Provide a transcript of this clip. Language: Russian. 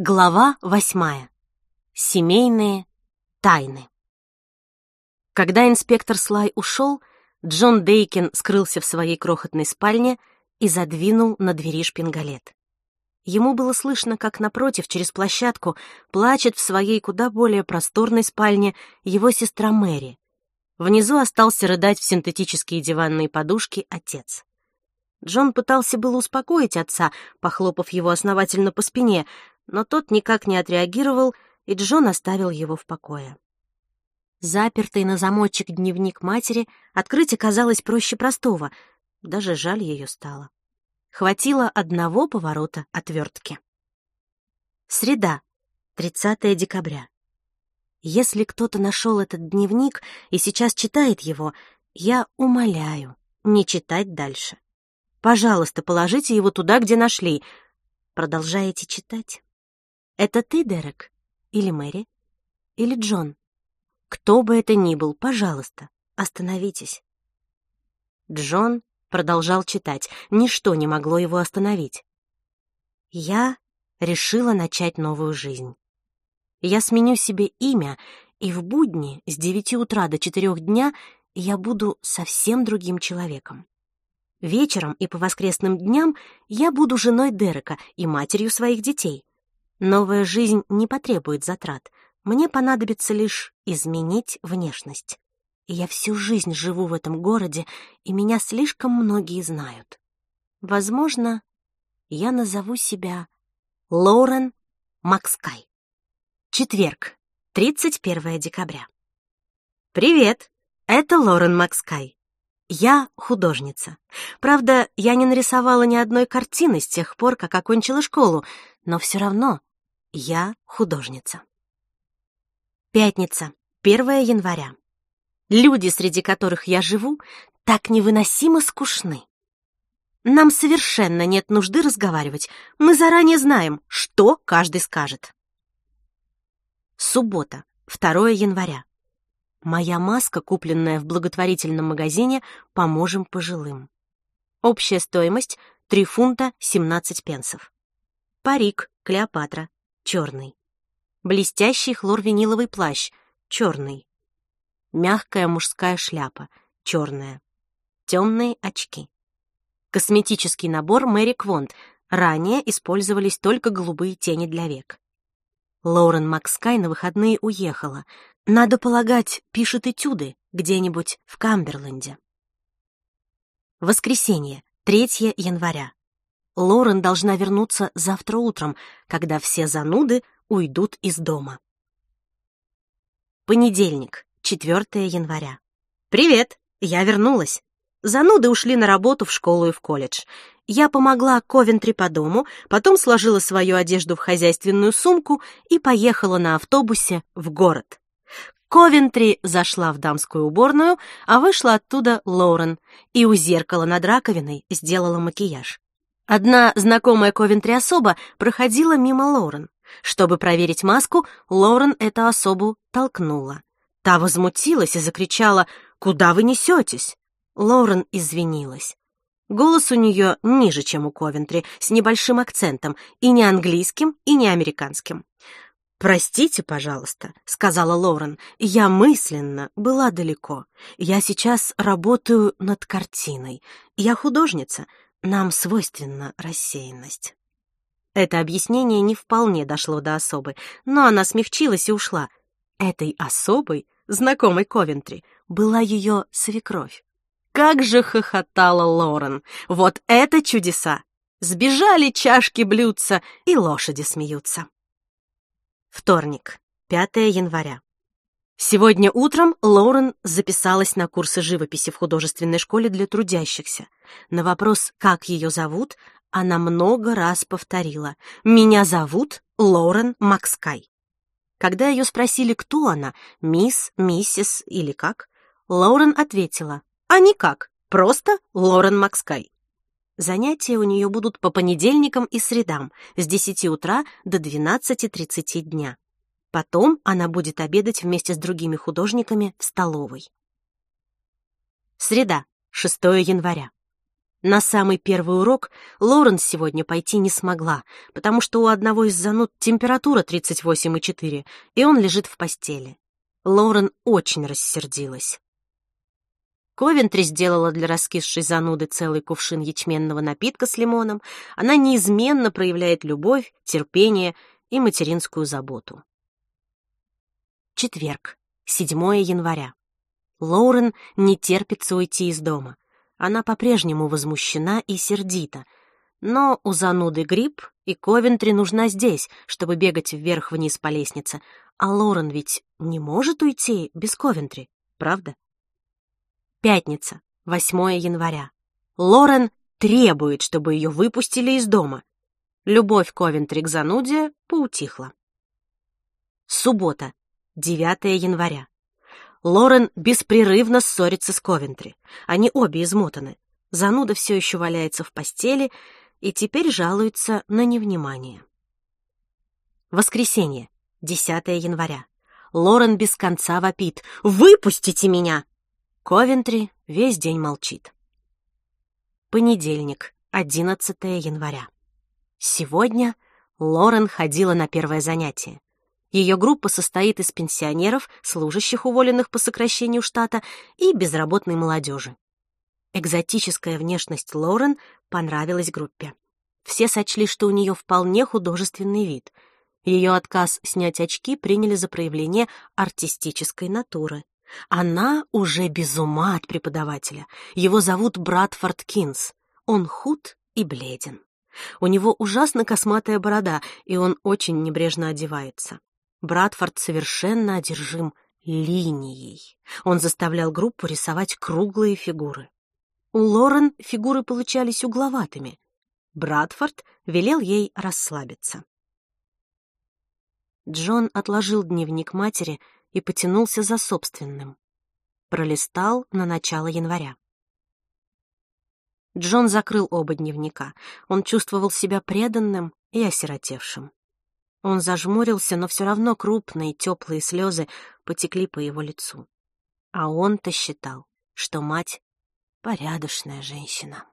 Глава восьмая. Семейные тайны. Когда инспектор Слай ушел, Джон Дейкин скрылся в своей крохотной спальне и задвинул на двери шпингалет. Ему было слышно, как напротив, через площадку, плачет в своей куда более просторной спальне его сестра Мэри. Внизу остался рыдать в синтетические диванные подушки отец. Джон пытался было успокоить отца, похлопав его основательно по спине, но тот никак не отреагировал, и Джон оставил его в покое. Запертый на замочек дневник матери открыть оказалось проще простого, даже жаль ее стало. Хватило одного поворота отвертки. Среда, 30 декабря. Если кто-то нашел этот дневник и сейчас читает его, я умоляю не читать дальше. Пожалуйста, положите его туда, где нашли. Продолжаете читать? Это ты, Дерек? Или Мэри? Или Джон? Кто бы это ни был, пожалуйста, остановитесь. Джон продолжал читать. Ничто не могло его остановить. Я решила начать новую жизнь. Я сменю себе имя, и в будни с девяти утра до четырех дня я буду совсем другим человеком. Вечером и по воскресным дням я буду женой Дерека и матерью своих детей. Новая жизнь не потребует затрат. Мне понадобится лишь изменить внешность. Я всю жизнь живу в этом городе, и меня слишком многие знают. Возможно, я назову себя Лорен Макскай. Четверг, 31 декабря. Привет, это Лорен Макскай. Я художница. Правда, я не нарисовала ни одной картины с тех пор, как окончила школу, но все равно я художница. Пятница, 1 января. Люди, среди которых я живу, так невыносимо скучны. Нам совершенно нет нужды разговаривать. Мы заранее знаем, что каждый скажет. Суббота, 2 января. Моя маска, купленная в благотворительном магазине «Поможем пожилым». Общая стоимость — 3 фунта 17 пенсов. Парик Клеопатра черный. Блестящий хлорвиниловый плащ, черный. Мягкая мужская шляпа, черная. Темные очки. Косметический набор Мэри Квонт. Ранее использовались только голубые тени для век. Лоурен Макскай на выходные уехала. Надо полагать, пишет этюды где-нибудь в Камберленде. Воскресенье, 3 января. Лорен должна вернуться завтра утром, когда все зануды уйдут из дома. Понедельник, 4 января. «Привет! Я вернулась. Зануды ушли на работу в школу и в колледж. Я помогла Ковентри по дому, потом сложила свою одежду в хозяйственную сумку и поехала на автобусе в город. Ковентри зашла в дамскую уборную, а вышла оттуда Лорен и у зеркала над раковиной сделала макияж. Одна знакомая Ковентри особа проходила мимо Лорен. Чтобы проверить маску, Лорен эту особу толкнула. Та возмутилась и закричала «Куда вы несетесь?» Лорен извинилась. Голос у нее ниже, чем у Ковентри, с небольшим акцентом, и не английским, и не американским. «Простите, пожалуйста», — сказала Лорен, — «я мысленно была далеко. Я сейчас работаю над картиной. Я художница, нам свойственна рассеянность. Это объяснение не вполне дошло до особы, но она смягчилась и ушла. Этой особой, знакомой Ковентри, была ее свекровь. Как же хохотала Лорен! Вот это чудеса! Сбежали чашки блюдца, и лошади смеются. Вторник, 5 января. Сегодня утром Лоурен записалась на курсы живописи в художественной школе для трудящихся. На вопрос, как ее зовут, она много раз повторила «Меня зовут Лоурен Макскай». Когда ее спросили, кто она, мисс, миссис или как, Лоурен ответила «А никак, просто Лорен Макскай». Занятия у нее будут по понедельникам и средам с 10 утра до 12.30 дня. Потом она будет обедать вместе с другими художниками в столовой. Среда, 6 января. На самый первый урок Лоуренс сегодня пойти не смогла, потому что у одного из зануд температура 38,4, и он лежит в постели. Лоурен очень рассердилась. Ковентри сделала для раскисшей зануды целый кувшин ячменного напитка с лимоном. Она неизменно проявляет любовь, терпение и материнскую заботу. Четверг, 7 января. Лоурен не терпится уйти из дома. Она по-прежнему возмущена и сердита. Но у зануды грипп, и Ковентри нужна здесь, чтобы бегать вверх-вниз по лестнице. А Лорен ведь не может уйти без Ковентри, правда? Пятница, 8 января. Лорен требует, чтобы ее выпустили из дома. Любовь Ковентри к зануде поутихла. Суббота, 9 января. Лорен беспрерывно ссорится с Ковентри. Они обе измотаны. Зануда все еще валяется в постели и теперь жалуется на невнимание. Воскресенье, 10 января. Лорен без конца вопит «Выпустите меня!» Ковентри весь день молчит. Понедельник, 11 января. Сегодня Лорен ходила на первое занятие. Ее группа состоит из пенсионеров, служащих, уволенных по сокращению штата, и безработной молодежи. Экзотическая внешность Лорен понравилась группе. Все сочли, что у нее вполне художественный вид. Ее отказ снять очки приняли за проявление артистической натуры. Она уже без ума от преподавателя. Его зовут Братфорд Кинс. Он худ и бледен. У него ужасно косматая борода, и он очень небрежно одевается. Братфорд совершенно одержим линией. Он заставлял группу рисовать круглые фигуры. У Лорен фигуры получались угловатыми. Братфорд велел ей расслабиться. Джон отложил дневник матери и потянулся за собственным. Пролистал на начало января. Джон закрыл оба дневника. Он чувствовал себя преданным и осиротевшим. Он зажмурился, но все равно крупные теплые слезы потекли по его лицу. А он-то считал, что мать — порядочная женщина.